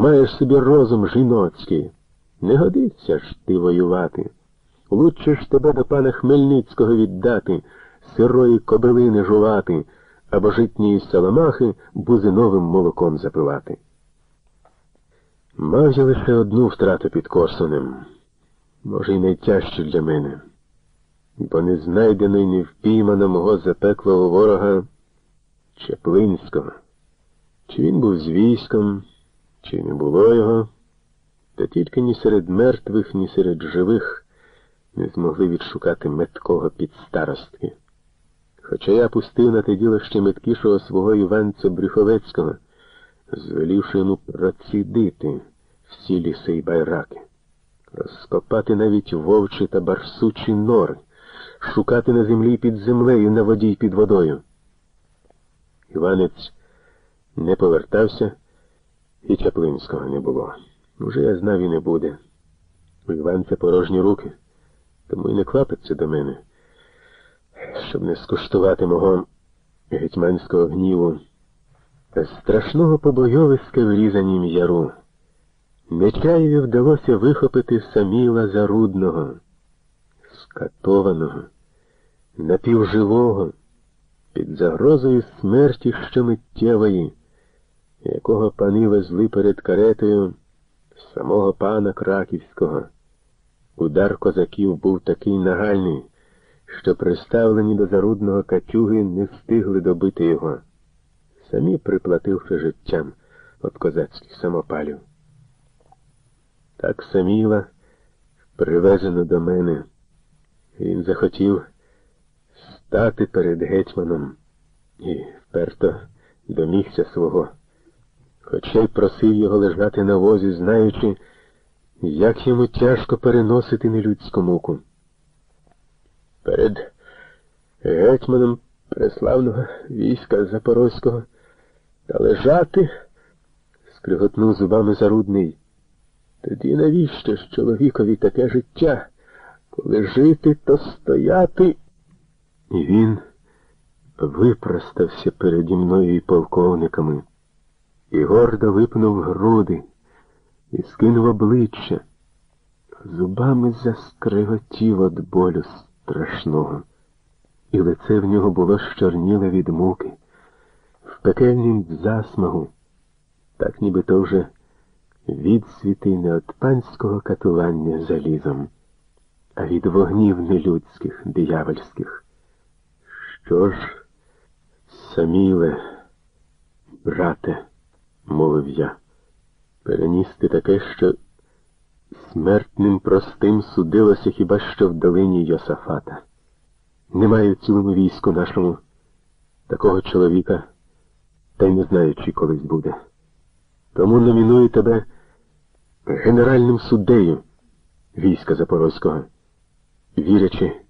Маєш собі розум жіноцький. Не годиться ж ти воювати. Лучше ж тебе до пана Хмельницького віддати, сирої кобилини жувати, або житньої саламахи бузиновим молоком запивати. Мав я лише одну втрату під Корсунем, може, й найтяжчу для мене, бо не знайдено й не мого запеклого ворога Чеплинського. Чи він був з військом, чи не було його, та тільки ні серед мертвих, ні серед живих не змогли відшукати меткого під старостки. Хоча я пустив на те діло ще меткішого свого Іванця Брюховецького, звелівши йому процідити всі ліси й байраки, розкопати навіть вовчі та барсучі нори, шукати на землі під землею, на воді й під водою. Іванець не повертався, і Чаплинського не було. Уже я знав і не буде. У Іванця порожні руки, тому й не квапиться до мене, щоб не скуштувати мого гетьманського гніву, страшного побойовиська в різанім яру. Нечаєві вдалося вихопити Саміла Зарудного, скатованого, напівживого, під загрозою смерті щомиттєвої, якого пани везли перед каретою самого пана Краківського. Удар козаків був такий нагальний, що приставлені до зарудного катюги не встигли добити його, самі приплативши життям від козацьких самопалів. Так Саміла привезено до мене. Він захотів стати перед гетьманом і вперто домігся свого, хоча й просив його лежати на возі, знаючи, як йому тяжко переносити нелюдську муку. Перед гетьманом преславного війська Запорозького та лежати, скриготнув зубами зарудний. Тоді навіщо ж чоловікові таке життя, коли жити, то стояти? І він випростався переді мною і полковниками, і гордо випнув груди, і скинув обличчя, зубами заскриготів від болю страшного, і лице в нього було щорніле від муки, в пекельнім засмагу, так ніби то вже відсвіти не від панського катування залізом, а від вогнів нелюдських, диявольських. Що ж, саміле, брате, мовив я, переністи таке, що смертним простим судилося хіба що в долині Йосафата. Немає в цілому війську нашому такого чоловіка, та й не знаю, чи колись буде. Тому номіную тебе генеральним суддею війська Запорозького, вірячи,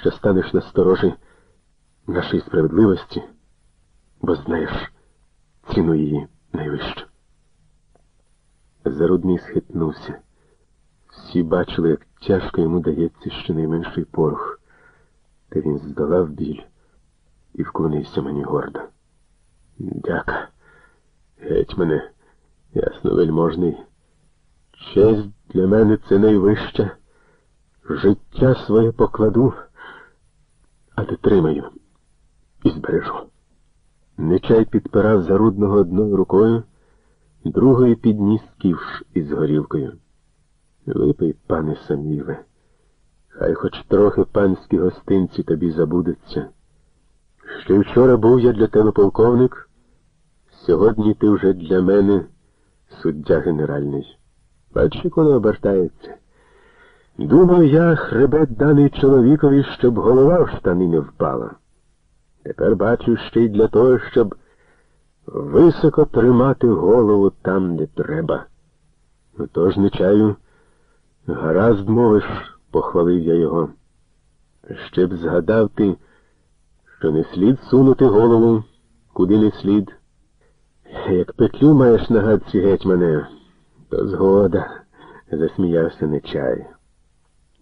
що станеш на сторожі нашої справедливості, бо знаєш ціну її найвищу. Зарудний схитнувся. Всі бачили, як тяжко йому дається щонайменший порох, та він здолав біль і вклонився мені гордо. Дяка. Геть мене, ясно вельможний. Честь для мене це найвища. Життя своє покладу, а дотримаю і збережу. Нечай підпирав зарудного одною рукою, другою підніс ківш із горілкою. Випий, пане Саміле, хай хоч трохи панські гостинці тобі забудуться. Ще вчора був я для тебе полковник. Сьогодні ти вже для мене суддя генеральний. Бач, як воно обертається. Думав я, хребет даний чоловікові, щоб голова в штани не впала. Тепер бачу ще й для того, щоб високо тримати голову там, де треба. Ну тож не чаю, гаразд мовиш, похвалив я його. Ще б згадав ти, що не слід сунути голову, куди не слід. Як петлю маєш на гадці гетьмане, то згода, засміявся нечай.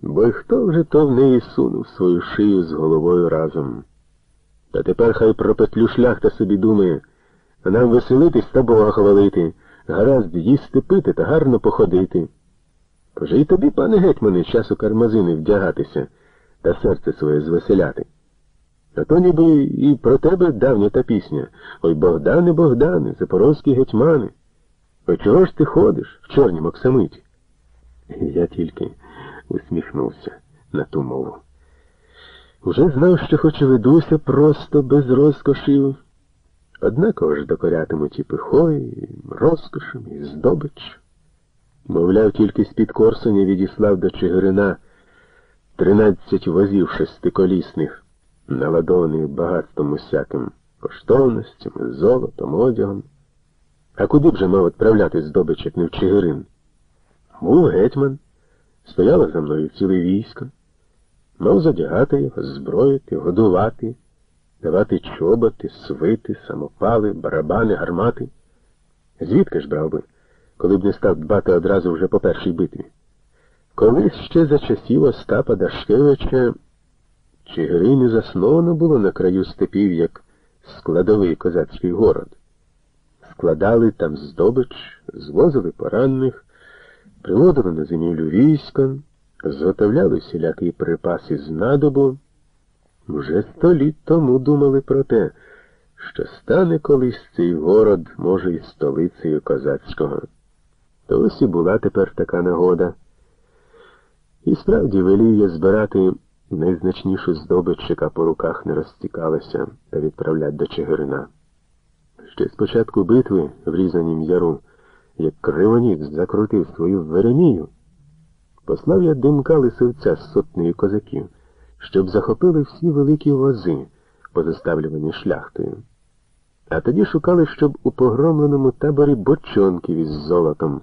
Бо й хто вже то в неї сунув свою шию з головою разом. Та тепер хай про петлю шляхта собі думає, нам веселитись та Бога хвалити, гаразд їсти пити та гарно походити. Каже, і тобі, пане гетьмане, час у кармазини вдягатися та серце своє звеселяти. А то ніби і про тебе давня та пісня. Ой Богдане, Богдане, запорозькі гетьмани. Ой чого ж ти ходиш в чорнім оксамиті? Я тільки усміхнувся на ту мову. Уже знав, що хоч ведуся просто без розкошів, однаково ж докорятимуть і пихою, і розкошем, і здобич. Мовляв, тільки з-під Корсуня відіслав до Чигирина тринадцять возів шестиколісних, наладованих багатством усяким, коштовностями, золотом, одягом. А куди б же мав відправляти здобич, як не в Чигирин? Був гетьман, стояло за мною ціле військо, мав задягати його, зброїти, годувати, давати чоботи, свити, самопали, барабани, гармати. Звідки ж брав би, коли б не став дбати одразу вже по першій битві? Колись ще за часів Остапа Дашкевича Чигирин і засновано було на краю степів, як складовий козацький город. Складали там здобич, звозили поранених, приводили на зимівлю війська, зготовляли всілякі припаси з надобу. Вже сто літ тому думали про те, що стане колись цей город, може, і столицею козацького. То ось і була тепер така нагода. І справді велів я збирати найзначнішу здобич, яка по руках не розтікалася, та відправлять до Чигирина. Ще з початку битви в різанім яру, як кривоніт закрутив свою веремію, послав я димка лисивця з сотнею козаків, щоб захопили всі великі вози, позаставлювані шляхтою. А тоді шукали, щоб у погромленому таборі бочонків із золотом